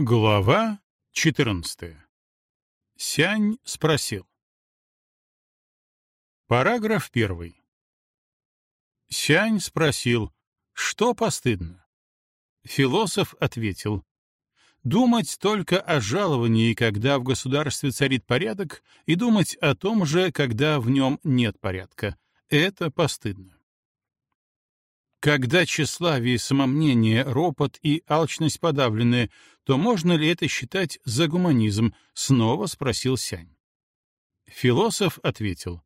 Глава 14. Сянь спросил. Параграф 1. Сянь спросил, что постыдно? Философ ответил, думать только о жаловании, когда в государстве царит порядок, и думать о том же, когда в нем нет порядка. Это постыдно. Когда тщеславие, самомнение, ропот и алчность подавлены, то можно ли это считать за гуманизм? Снова спросил Сянь. Философ ответил.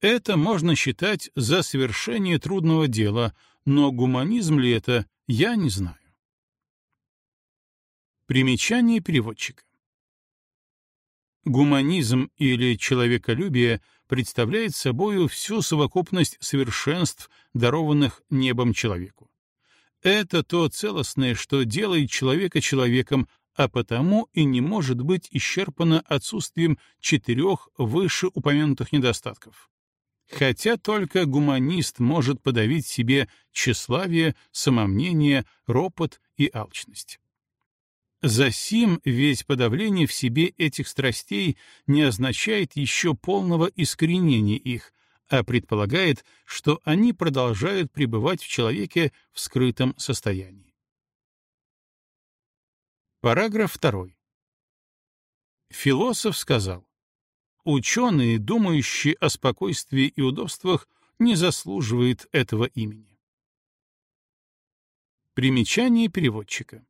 Это можно считать за совершение трудного дела, но гуманизм ли это, я не знаю. Примечание переводчика. Гуманизм или человеколюбие представляет собою всю совокупность совершенств, дарованных небом человеку. Это то целостное, что делает человека человеком, а потому и не может быть исчерпано отсутствием четырех вышеупомянутых недостатков. Хотя только гуманист может подавить себе тщеславие, самомнение, ропот и алчность. Засим ведь подавление в себе этих страстей не означает еще полного искоренения их, а предполагает, что они продолжают пребывать в человеке в скрытом состоянии. Параграф 2. Философ сказал, ученые, думающие о спокойствии и удобствах, не заслуживают этого имени. Примечание переводчика.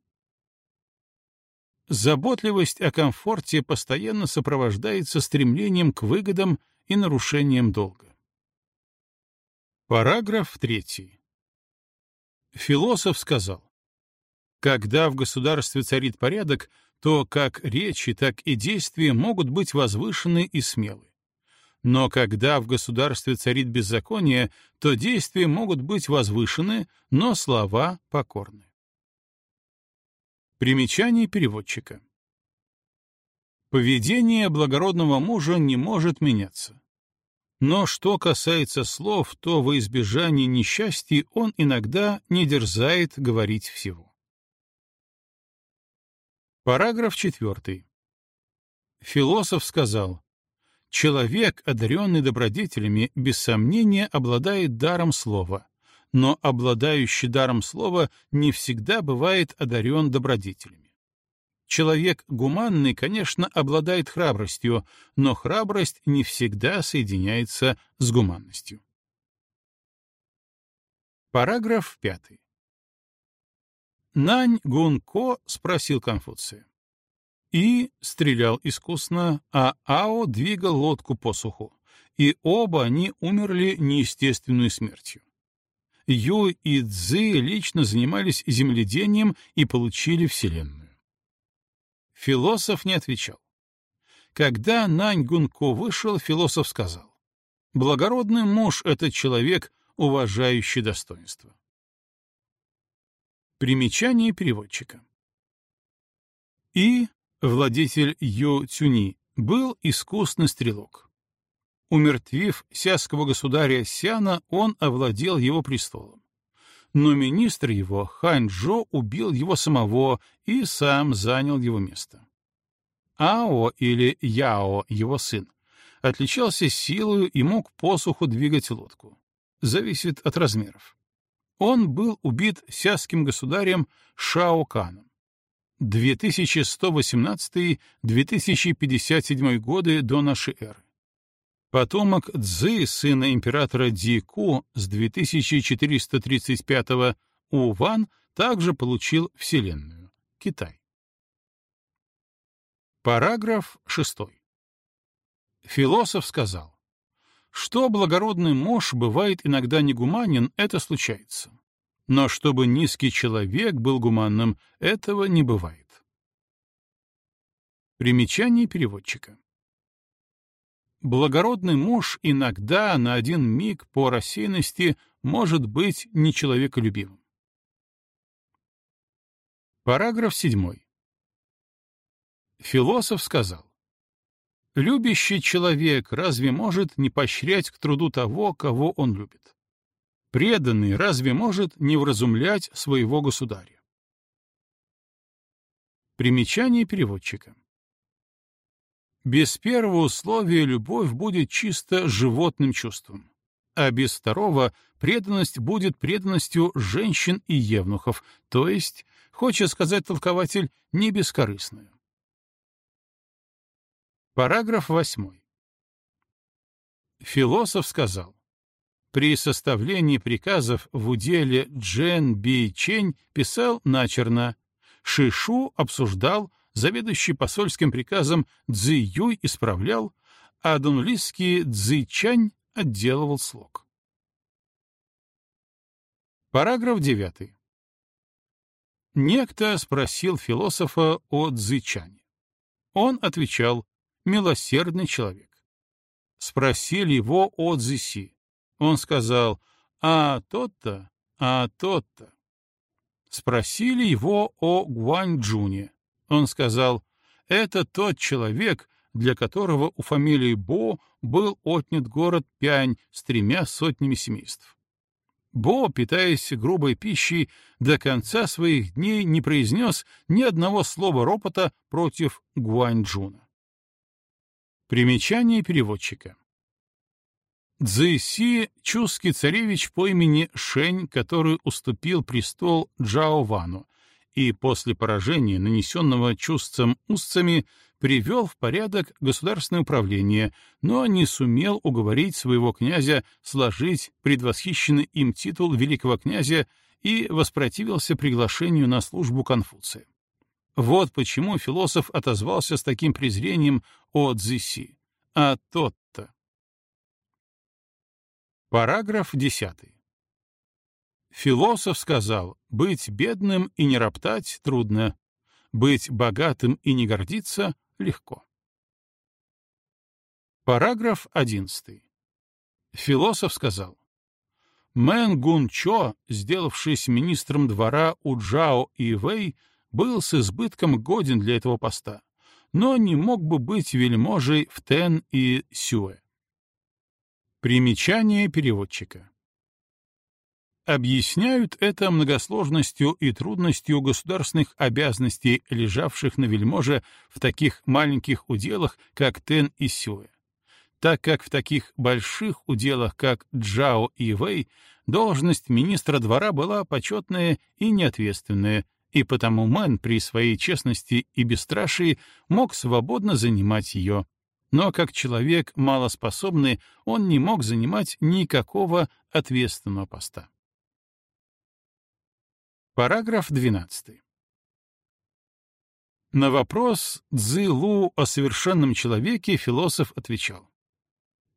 Заботливость о комфорте постоянно сопровождается стремлением к выгодам и нарушением долга. Параграф 3. Философ сказал, когда в государстве царит порядок, то как речи, так и действия могут быть возвышены и смелы. Но когда в государстве царит беззаконие, то действия могут быть возвышены, но слова покорны. Примечание переводчика. Поведение благородного мужа не может меняться. Но что касается слов, то во избежание несчастья он иногда не дерзает говорить всего. Параграф 4. Философ сказал, «Человек, одаренный добродетелями, без сомнения обладает даром слова, но обладающий даром слова не всегда бывает одарен добродетелями. Человек гуманный, конечно, обладает храбростью, но храбрость не всегда соединяется с гуманностью. Параграф 5. Нань Гунко спросил Конфуция. И стрелял искусно, а Ао двигал лодку по суху, и оба они умерли неестественной смертью. Ю и Цзы лично занимались земледением и получили Вселенную. Философ не отвечал. Когда Нань Гунко вышел, философ сказал, «Благородный муж — это человек, уважающий достоинство». Примечание переводчика. И владетель Ю Цюни был искусный стрелок. Умертвив сяского государя Сяна, он овладел его престолом. Но министр его, Хань Джо, убил его самого и сам занял его место. Ао или Яо, его сын, отличался силою и мог посуху двигать лодку. Зависит от размеров. Он был убит сяским государем Шао Каном. 2118-2057 годы до нашей эры. Потомок Цзы, сына императора Дику с 2435 Уван, также получил Вселенную — Китай. Параграф 6. Философ сказал, что благородный муж бывает иногда негуманен, это случается. Но чтобы низкий человек был гуманным, этого не бывает. Примечание переводчика. Благородный муж иногда на один миг по рассеянности может быть нечеловеколюбивым. Параграф 7. Философ сказал, «Любящий человек разве может не поощрять к труду того, кого он любит? Преданный разве может не вразумлять своего государя? Примечание переводчика. Без первого условия любовь будет чисто животным чувством, а без второго преданность будет преданностью женщин и евнухов, то есть, хочет сказать толкователь, не бескорыстную. Параграф 8. Философ сказал, при составлении приказов в уделе Джен Би Чень писал начерно, Шишу обсуждал, заведующий посольским приказом Цзи Юй исправлял, а дунлисский Цзи Чань отделывал слог. Параграф 9. Некто спросил философа о Цзычане. Он отвечал «милосердный человек». Спросили его о Цзиси. Он сказал «а тот-то, а тот-то». Спросили его о Гуанчжуне. Он сказал, это тот человек, для которого у фамилии Бо был отнят город Пянь с тремя сотнями семейств. Бо, питаясь грубой пищей, до конца своих дней не произнес ни одного слова ропота против Гуанчжуна. Примечание переводчика. Цзэси — чуский царевич по имени Шень, который уступил престол Джао Вану и после поражения, нанесенного чувством устцами, привел в порядок государственное управление, но не сумел уговорить своего князя сложить предвосхищенный им титул великого князя и воспротивился приглашению на службу Конфуция. Вот почему философ отозвался с таким презрением о Цзиси. А тот Параграф 10. Философ сказал, быть бедным и не роптать трудно, быть богатым и не гордиться легко. Параграф 11. Философ сказал, Мэн Гун Чо, сделавшись министром двора у Джао и Вэй, был с избытком годен для этого поста, но не мог бы быть вельможей в Тен и Сюэ. Примечание переводчика. Объясняют это многосложностью и трудностью государственных обязанностей, лежавших на вельможе в таких маленьких уделах, как Тен и Сюэ. Так как в таких больших уделах, как Джао и Вэй, должность министра двора была почетная и неответственная, и потому Мэн при своей честности и бесстрашии мог свободно занимать ее, но как человек малоспособный он не мог занимать никакого ответственного поста. Параграф 12. На вопрос Цзы Лу о совершенном человеке философ отвечал.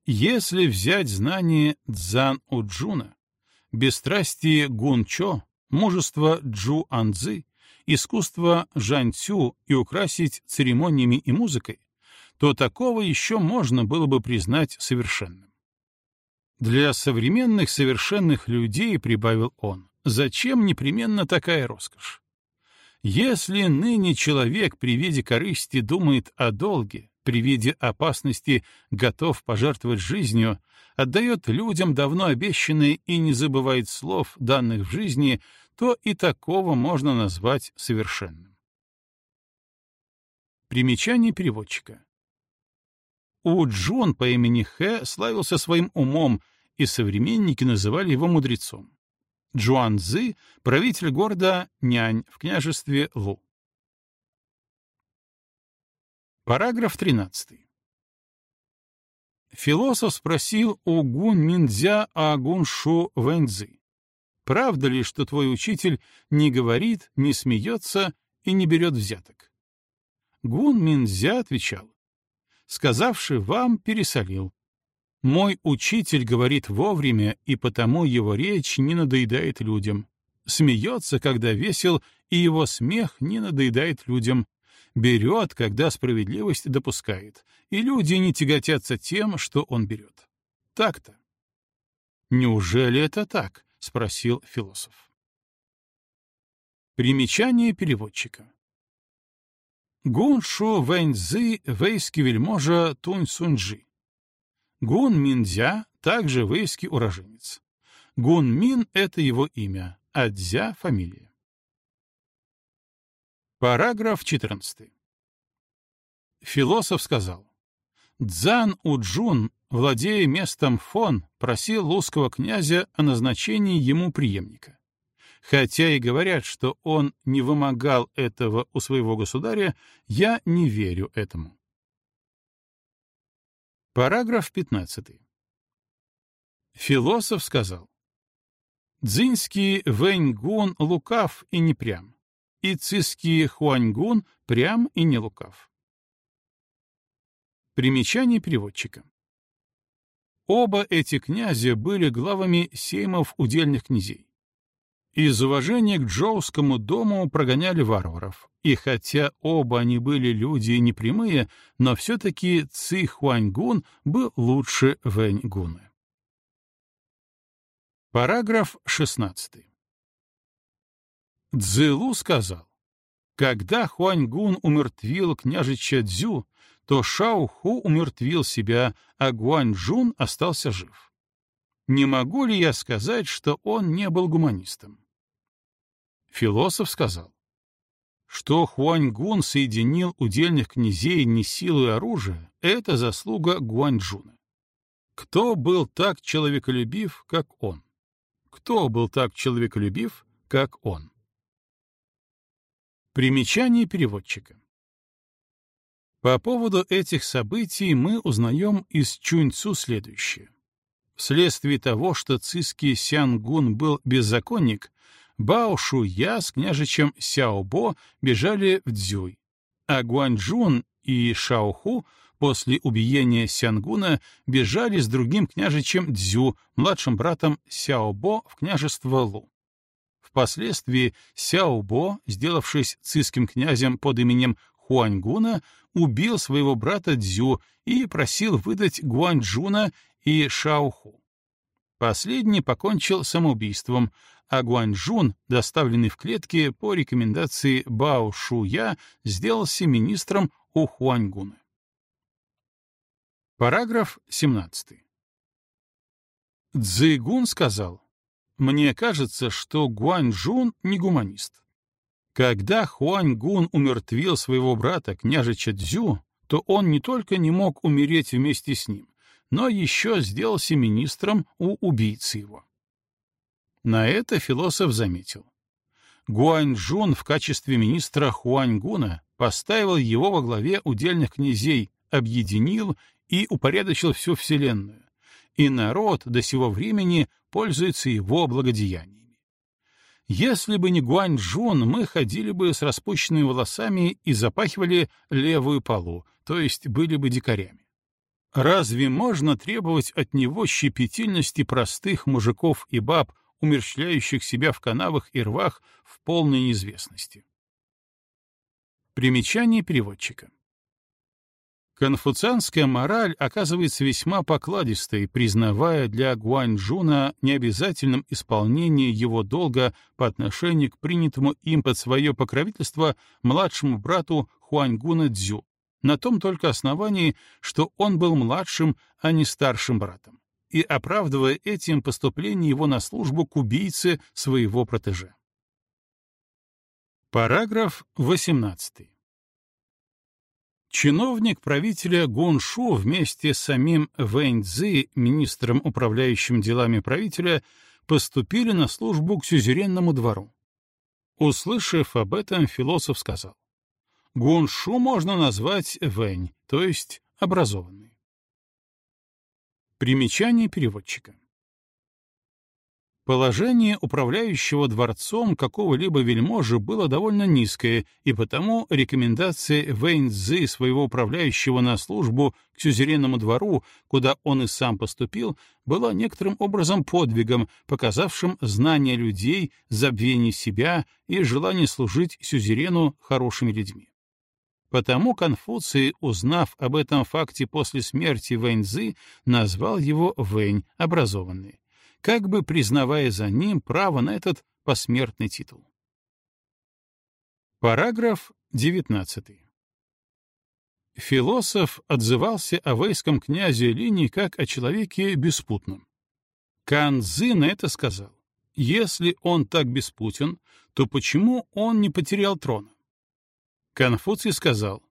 Если взять знание Цзан Уджуна, бесстрастие Гунчо, мужество Джу Анзы, искусство Жань Цю и украсить церемониями и музыкой, то такого еще можно было бы признать совершенным. Для современных совершенных людей, прибавил он, зачем непременно такая роскошь? Если ныне человек при виде корысти думает о долге, при виде опасности готов пожертвовать жизнью, отдает людям давно обещанные и не забывает слов, данных в жизни, то и такого можно назвать совершенным. Примечание переводчика. У Джон по имени Хэ славился своим умом, и современники называли его мудрецом. Джуан Цзы — правитель города Нянь в княжестве Лу. Параграф 13. Философ спросил у Гун Миндзя о Гун Шу Вэньцзы. Правда ли, что твой учитель не говорит, не смеется и не берет взяток? Гун Миндзя отвечал сказавший вам, пересолил. Мой учитель говорит вовремя, и потому его речь не надоедает людям. Смеется, когда весел, и его смех не надоедает людям. Берет, когда справедливость допускает, и люди не тяготятся тем, что он берет. Так-то. «Неужели это так?» — спросил философ. Примечание переводчика. Гун Шу Вэньцзы, вейский вельможа Тунь Суньджи. Гун Миндзя, также вейский уроженец. Гун Мин — это его имя, а Дзя — фамилия. Параграф 14. Философ сказал, Дзан Уджун, владея местом Фон, просил лузского князя о назначении ему преемника. Хотя и говорят, что он не вымогал этого у своего государя, я не верю этому. Параграф 15. Философ сказал, Дзинский Вэньгун лукав и не прям, и цисский Хуаньгун прям и не лукав. Примечание переводчика. Оба эти князя были главами сеймов удельных князей. Из уважения к Джоускому дому прогоняли варваров, и хотя оба они были люди непрямые, но все-таки Ци Хуаньгун был лучше Вэньгуна. Параграф 16. Цзылу сказал, когда Хуаньгун умертвил княжича Дзю, то Шауху умертвил себя, а Гуаньчжун остался жив. Не могу ли я сказать, что он не был гуманистом? Философ сказал, что Хуаньгун соединил удельных князей не силой оружия, это заслуга Гуаньчжуна. Кто был так человеколюбив, как он? Кто был так человеколюбив, как он? Примечание переводчика. По поводу этих событий мы узнаем из Чуньцу следующее. Вследствие того, что цисский Сянгун был беззаконник, Бао Я с княжичем Сяобо бежали в Дзюй, а Гуанчжун и Шаоху после убиения Сянгуна бежали с другим княжичем Дзю, младшим братом Сяобо, в княжество Лу. Впоследствии Сяобо, сделавшись циским князем под именем Хуаньгуна, убил своего брата Дзю и просил выдать Гуанчжуна и Шаоху. Последний покончил самоубийством, а Гуанчжун, доставленный в клетке по рекомендации Бао Шуя, сделался министром у Хуаньгуна. Параграф 17. Цзыгун сказал, «Мне кажется, что Гуанчжун не гуманист. Когда Хуаньгун умертвил своего брата, княжича Цзю, то он не только не мог умереть вместе с ним, но еще сделался министром у убийцы его». На это философ заметил. Гуаньчжун в качестве министра Хуаньгуна поставил его во главе удельных князей, объединил и упорядочил всю Вселенную, и народ до сего времени пользуется его благодеяниями. Если бы не Гуаньчжун, мы ходили бы с распущенными волосами и запахивали левую полу, то есть были бы дикарями. Разве можно требовать от него щепетильности простых мужиков и баб, умерщвляющих себя в канавах и рвах в полной неизвестности? Примечание переводчика. Конфуцианская мораль оказывается весьма покладистой, признавая для Гуаньчжуна необязательным исполнение его долга по отношению к принятому им под свое покровительство младшему брату Хуаньгуна Цзю, на том только основании, что он был младшим, а не старшим братом, и оправдывая этим поступление его на службу к убийце своего протеже. Параграф 18. Чиновник правителя Гуншу вместе с самим Вэнь Цзи, министром, управляющим делами правителя, поступили на службу к сюзеренному двору. Услышав об этом, философ сказал, Гуншу можно назвать Вэнь, то есть образованный. Примечание переводчика. Положение управляющего дворцом какого-либо вельможи было довольно низкое, и потому рекомендация Вэньцзы своего управляющего на службу к сюзеренному двору, куда он и сам поступил, была некоторым образом подвигом, показавшим знание людей, забвение себя и желание служить сюзерену хорошими людьми. Потому Конфуций, узнав об этом факте после смерти Вэньцзы, назвал его Вэнь, образованный как бы признавая за ним право на этот посмертный титул. Параграф 19. Философ отзывался о войском князе Линии как о человеке беспутном. Канзы на это сказал. Если он так беспутен, то почему он не потерял трона? Конфуций сказал,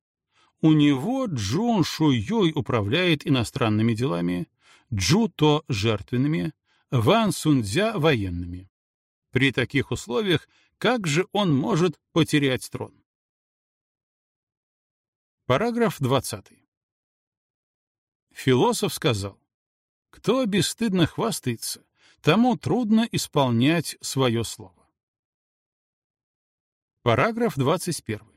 у него Джун Шуйой управляет иностранными делами, Джу То жертвенными, Ван Сунцзя военными. При таких условиях как же он может потерять трон? Параграф 20. Философ сказал, кто бесстыдно хвастается, тому трудно исполнять свое слово. Параграф 21.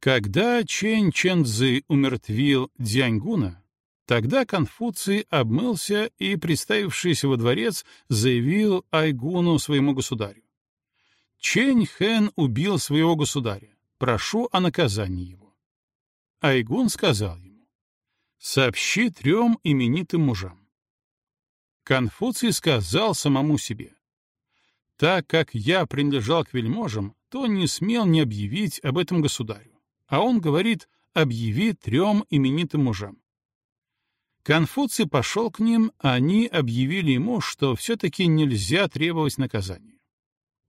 Когда Чэнь Чэнцзы умертвил Дзяньгуна, тогда Конфуций обмылся и, представившись во дворец, заявил Айгуну своему государю. Чэнь Хэн убил своего государя. Прошу о наказании его. Айгун сказал ему, «Сообщи трем именитым мужам». Конфуций сказал самому себе, «Так как я принадлежал к вельможам, то не смел не объявить об этом государю а он говорит «объяви трем именитым мужам». Конфуций пошел к ним, а они объявили ему, что все-таки нельзя требовать наказания.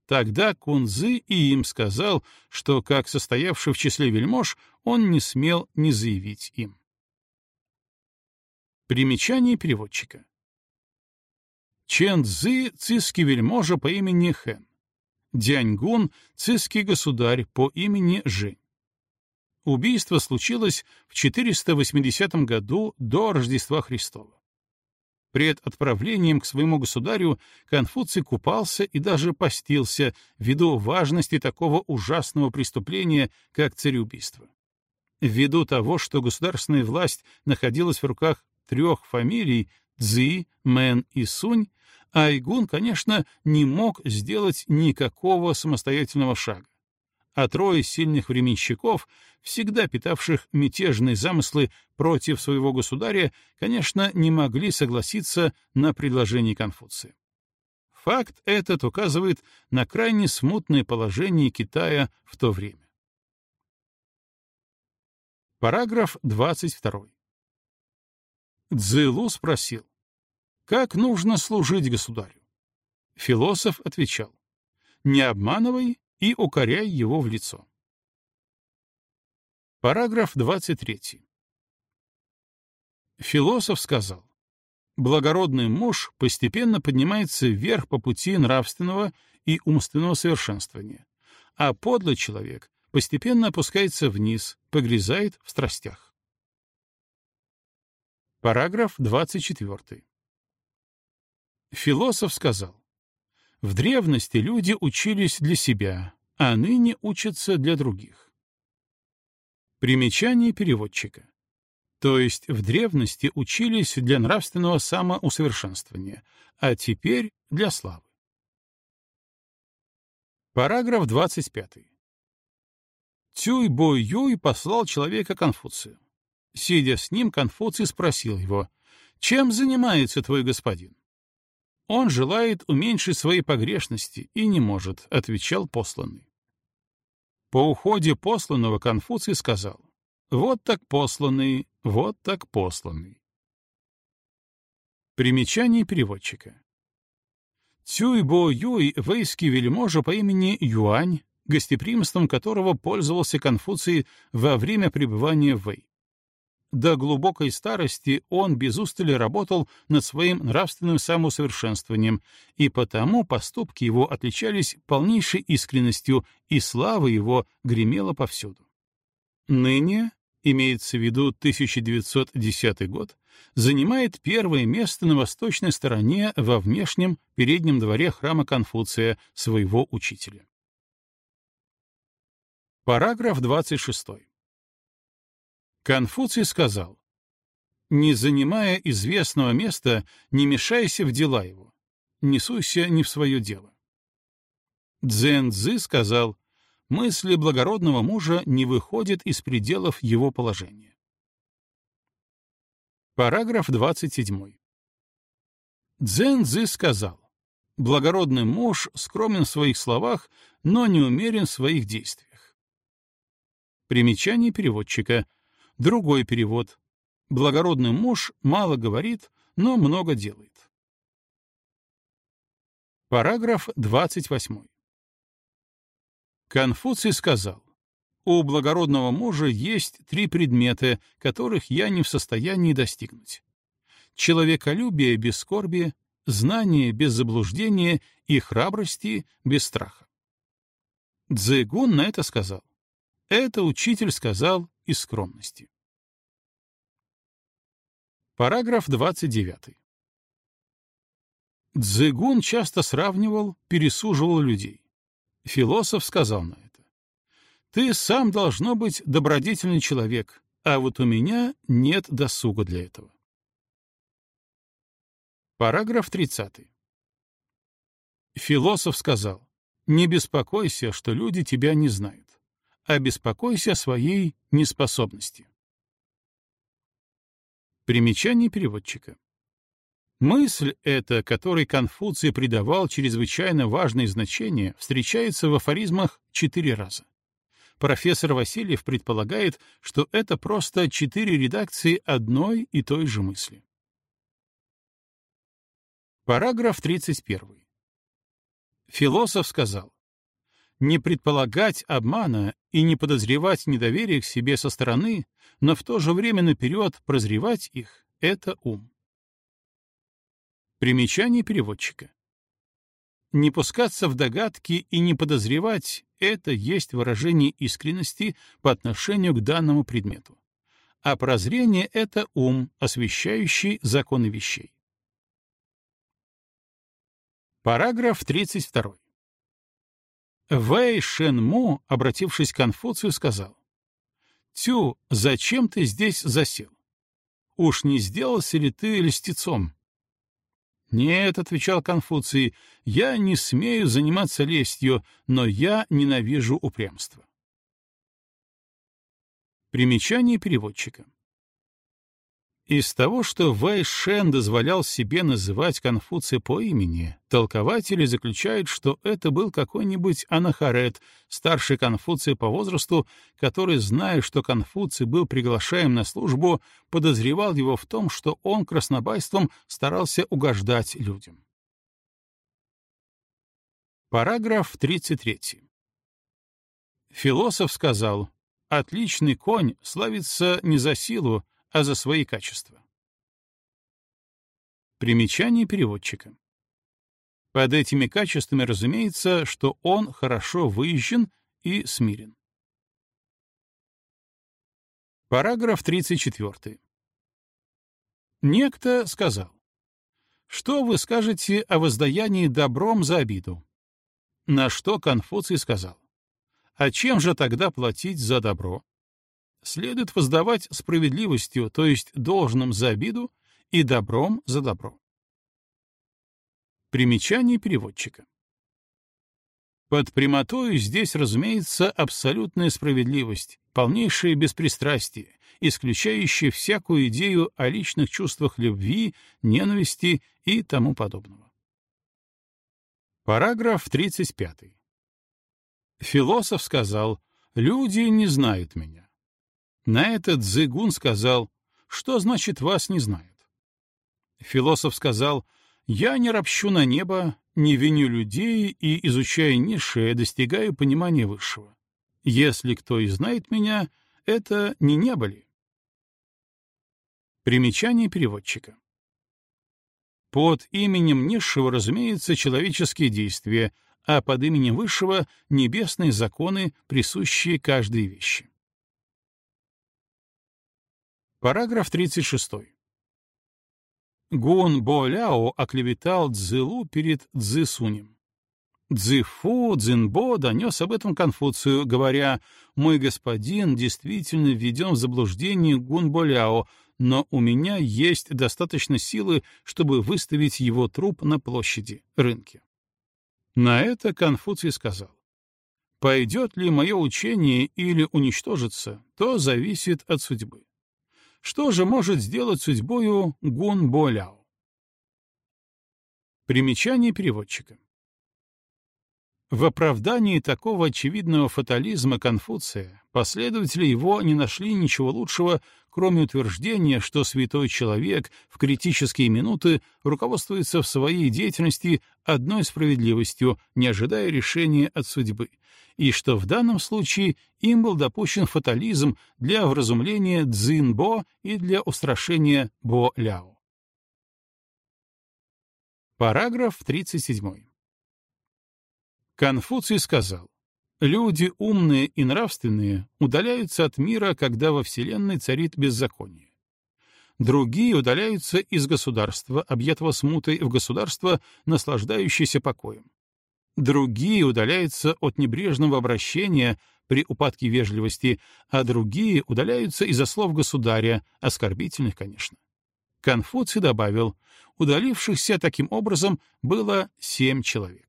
Тогда Кунзы и им сказал, что, как состоявший в числе вельмож, он не смел не заявить им. Примечание переводчика. Чен Цзы — вельможа по имени Хэн. Дяньгун — цисский государь по имени Жень. Убийство случилось в 480 году до Рождества Христова. Пред отправлением к своему государю Конфуций купался и даже постился ввиду важности такого ужасного преступления, как цареубийство. Ввиду того, что государственная власть находилась в руках трех фамилий — Цзи, Мэн и Сунь, Айгун, конечно, не мог сделать никакого самостоятельного шага а трое сильных временщиков, всегда питавших мятежные замыслы против своего государя, конечно, не могли согласиться на предложение Конфуция. Факт этот указывает на крайне смутное положение Китая в то время. Параграф 22. Цзылу спросил, как нужно служить государю? Философ отвечал, не обманывай и укоряй его в лицо. Параграф 23. Философ сказал, благородный муж постепенно поднимается вверх по пути нравственного и умственного совершенствования, а подлый человек постепенно опускается вниз, погрязает в страстях. Параграф 24. Философ сказал, в древности люди учились для себя, а ныне учатся для других. Примечание переводчика. То есть в древности учились для нравственного самоусовершенствования, а теперь для славы. Параграф 25. Цюй-Бой-Юй послал человека Конфуцию. Сидя с ним, Конфуций спросил его, «Чем занимается твой господин?» Он желает уменьшить свои погрешности и не может, отвечал посланный. По уходе посланного Конфуций сказал, вот так посланный, вот так посланный. Примечание переводчика. Цюйбо Юй — вейский вельможа по имени Юань, гостеприимством которого пользовался Конфуций во время пребывания в Вэй. До глубокой старости он без устали работал над своим нравственным самоусовершенствованием, и потому поступки его отличались полнейшей искренностью, и слава его гремела повсюду. Ныне, имеется в виду 1910 год, занимает первое место на восточной стороне во внешнем переднем дворе храма Конфуция, своего учителя. Параграф 26. Конфуций сказал, «Не занимая известного места, не мешайся в дела его, не суйся не в свое дело». Цзэн Цзы сказал, «Мысли благородного мужа не выходят из пределов его положения». Параграф 27. Цзэн Цзы сказал, «Благородный муж скромен в своих словах, но не умерен в своих действиях». Примечание переводчика — Другой перевод. Благородный муж мало говорит, но много делает. Параграф 28. Конфуций сказал, у благородного мужа есть три предмета, которых я не в состоянии достигнуть. Человеколюбие без скорби, знание без заблуждения и храбрости без страха. Цзэгун на это сказал. Это учитель сказал из скромности. Параграф 29. Цзэгун часто сравнивал, пересуживал людей. Философ сказал на это. Ты сам должно быть добродетельный человек, а вот у меня нет досуга для этого. Параграф 30. Философ сказал, не беспокойся, что люди тебя не знают, а беспокойся о своей неспособности. Примечание переводчика. Мысль эта, которой Конфуций придавал чрезвычайно важное значение, встречается в афоризмах четыре раза. Профессор Васильев предполагает, что это просто четыре редакции одной и той же мысли. Параграф 31. Философ сказал, не предполагать обмана и не подозревать недоверие к себе со стороны, но в то же время наперед прозревать их — это ум. Примечание переводчика. Не пускаться в догадки и не подозревать — это есть выражение искренности по отношению к данному предмету. А прозрение — это ум, освещающий законы вещей. Параграф 32. Вэй Шен Му, обратившись к Конфуцию, сказал, «Тю, зачем ты здесь засел? Уж не сделался ли ты льстецом?» «Нет», — отвечал Конфуций, — «я не смею заниматься лестью, но я ненавижу упрямство». Примечание переводчика. Из того, что Вэй Шен дозволял себе называть Конфуция по имени, толкователи заключают, что это был какой-нибудь Анахарет, старший Конфуций по возрасту, который, зная, что Конфуций был приглашаем на службу, подозревал его в том, что он краснобайством старался угождать людям. Параграф 33. Философ сказал, «Отличный конь славится не за силу, а за свои качества. Примечание переводчика. Под этими качествами разумеется, что он хорошо выезжен и смирен. Параграф 34. Некто сказал, «Что вы скажете о воздаянии добром за обиду?» На что Конфуций сказал, «А чем же тогда платить за добро?» Следует воздавать справедливостью, то есть должным за обиду и добром за добро. Примечание переводчика. Под прямотою здесь, разумеется, абсолютная справедливость, полнейшее беспристрастие, исключающее всякую идею о личных чувствах любви, ненависти и тому подобного. Параграф 35. Философ сказал, «Люди не знают меня. На этот Цзыгун сказал, что значит вас не знают? Философ сказал, я не ропщу на небо, не виню людей и, изучая низшее, достигаю понимания высшего. Если кто и знает меня, это не небо ли? Примечание переводчика. Под именем низшего, разумеется, человеческие действия, а под именем высшего — небесные законы, присущие каждой вещи. Параграф 36. Гун Боляо оклеветал Цзылу перед Цзысунем. Цзыфу Цзинбо донес об этом Конфуцию, говоря, «Мой господин действительно введен в заблуждение Гун Боляо, но у меня есть достаточно силы, чтобы выставить его труп на площади, рынке». На это Конфуций сказал, «Пойдет ли мое учение или уничтожится, то зависит от судьбы. Что же может сделать судьбою Гун Боляо? Примечание переводчика. В оправдании такого очевидного фатализма Конфуция последователи его не нашли ничего лучшего, кроме утверждения, что святой человек в критические минуты руководствуется в своей деятельности одной справедливостью, не ожидая решения от судьбы, и что в данном случае им был допущен фатализм для вразумления Цзинбо и для устрашения Бо-Ляо. Параграф 37. Конфуций сказал, Люди умные и нравственные удаляются от мира, когда во Вселенной царит беззаконие. Другие удаляются из государства, объятого смутой, в государство, наслаждающееся покоем. Другие удаляются от небрежного обращения при упадке вежливости, а другие удаляются из-за слов государя, оскорбительных, конечно. Конфуций добавил, удалившихся таким образом было семь человек.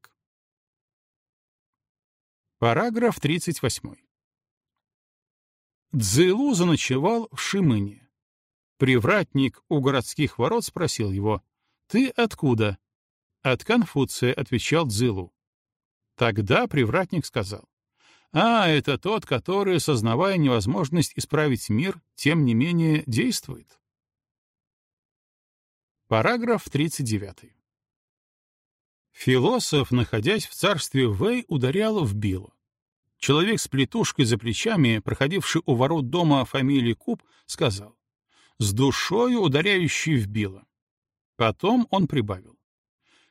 Параграф 38. Цзэлу заночевал в Шимыне. Привратник у городских ворот спросил его, «Ты откуда?» «От Конфуция», — отвечал Цзэлу. Тогда привратник сказал, «А, это тот, который, сознавая невозможность исправить мир, тем не менее действует». Параграф 39. Философ, находясь в царстве Вэй, ударял в Билу. Человек с плетушкой за плечами, проходивший у ворот дома фамилии Куб, сказал, «С душою ударяющий в Билла». Потом он прибавил,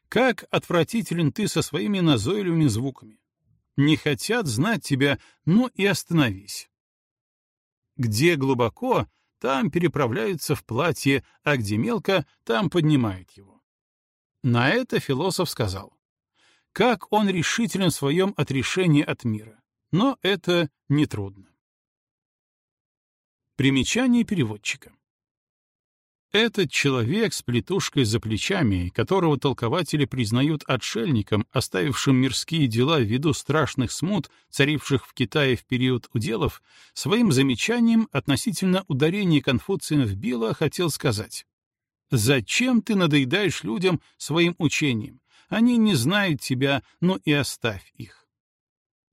«Как отвратителен ты со своими назойливыми звуками! Не хотят знать тебя, ну и остановись!» Где глубоко, там переправляются в платье, а где мелко, там поднимают его. На это философ сказал, как он решителен в своем отрешении от мира, но это нетрудно. Примечание переводчика. Этот человек с плетушкой за плечами, которого толкователи признают отшельником, оставившим мирские дела ввиду страшных смут, царивших в Китае в период уделов, своим замечанием относительно ударения Конфуция в Билла хотел сказать Зачем ты надоедаешь людям своим учением? Они не знают тебя, но и оставь их.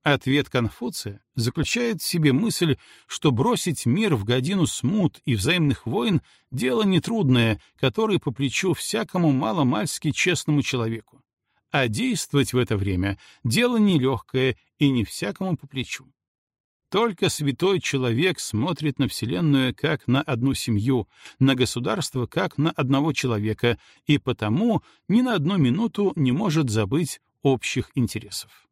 Ответ Конфуция заключает в себе мысль, что бросить мир в годину смут и взаимных войн — дело нетрудное, которое по плечу всякому маломальски честному человеку. А действовать в это время — дело нелегкое и не всякому по плечу. Только святой человек смотрит на Вселенную как на одну семью, на государство как на одного человека, и потому ни на одну минуту не может забыть общих интересов.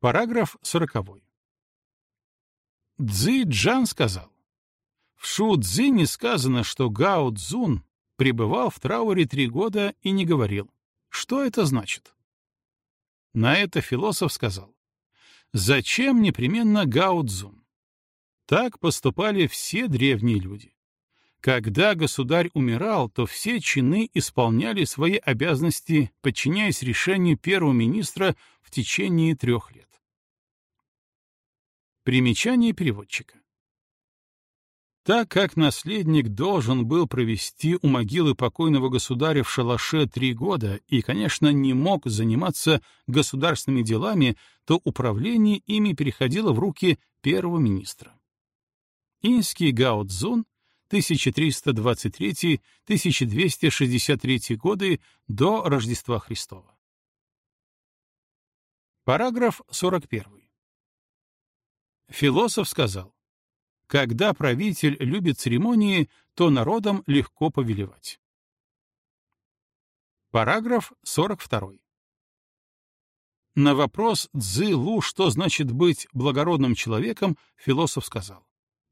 Параграф 40. Цзи Джан сказал, в Шу Цзи не сказано, что Гао Цзун пребывал в трауре три года и не говорил. Что это значит? На это философ сказал, Зачем непременно Гаудзун? Так поступали все древние люди. Когда государь умирал, то все чины исполняли свои обязанности, подчиняясь решению первого министра в течение трех лет. Примечание переводчика. Так как наследник должен был провести у могилы покойного государя в шалаше три года и, конечно, не мог заниматься государственными делами, то управление ими переходило в руки первого министра. Инский Гао Цзун 1323-1263 годы до Рождества Христова. Параграф 41. Философ сказал, когда правитель любит церемонии, то народом легко повелевать. Параграф 42. На вопрос Цзы Лу, что значит быть благородным человеком, философ сказал,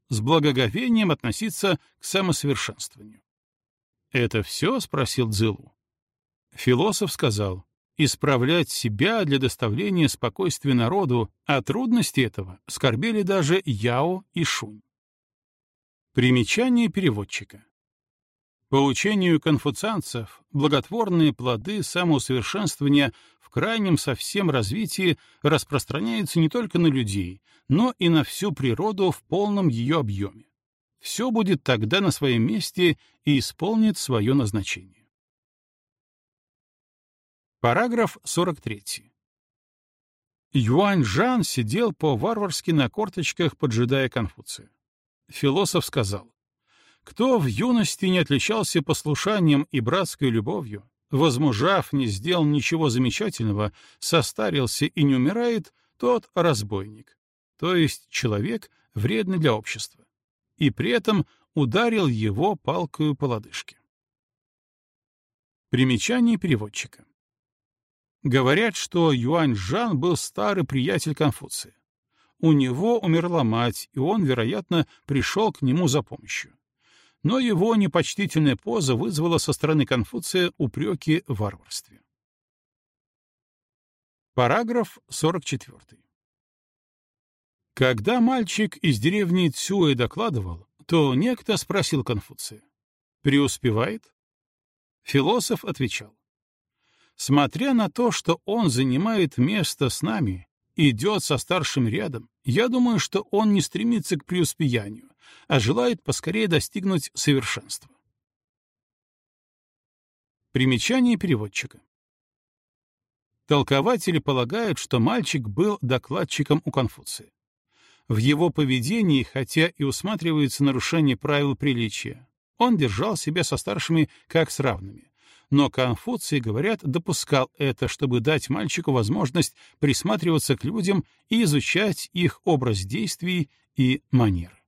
с благоговением относиться к самосовершенствованию. «Это все?» — спросил Цзылу. Философ сказал, исправлять себя для доставления спокойствия народу, а трудности этого скорбели даже Яо и Шунь. Примечание переводчика. По учению конфуцианцев, благотворные плоды самоусовершенствования в крайнем совсем развитии распространяются не только на людей, но и на всю природу в полном ее объеме. Все будет тогда на своем месте и исполнит свое назначение. Параграф 43. Юань Жан сидел по-варварски на корточках, поджидая Конфуция. Философ сказал, «Кто в юности не отличался послушанием и братской любовью, возмужав, не сделал ничего замечательного, состарился и не умирает, тот разбойник, то есть человек, вредный для общества, и при этом ударил его палкою по лодыжке. Примечание переводчика. Говорят, что Юань Жан был старый приятель Конфуция. У него умерла мать, и он, вероятно, пришел к нему за помощью. Но его непочтительная поза вызвала со стороны Конфуция упреки в варварстве. Параграф 44. Когда мальчик из деревни Цюэ докладывал, то некто спросил Конфуция. «Преуспевает?» Философ отвечал. «Смотря на то, что он занимает место с нами, идет со старшим рядом, я думаю, что он не стремится к преуспеянию, а желает поскорее достигнуть совершенства». Примечание переводчика. Толкователи полагают, что мальчик был докладчиком у Конфуция. В его поведении, хотя и усматривается нарушение правил приличия, он держал себя со старшими как с равными. Но Конфуций, говорят, допускал это, чтобы дать мальчику возможность присматриваться к людям и изучать их образ действий и манеры.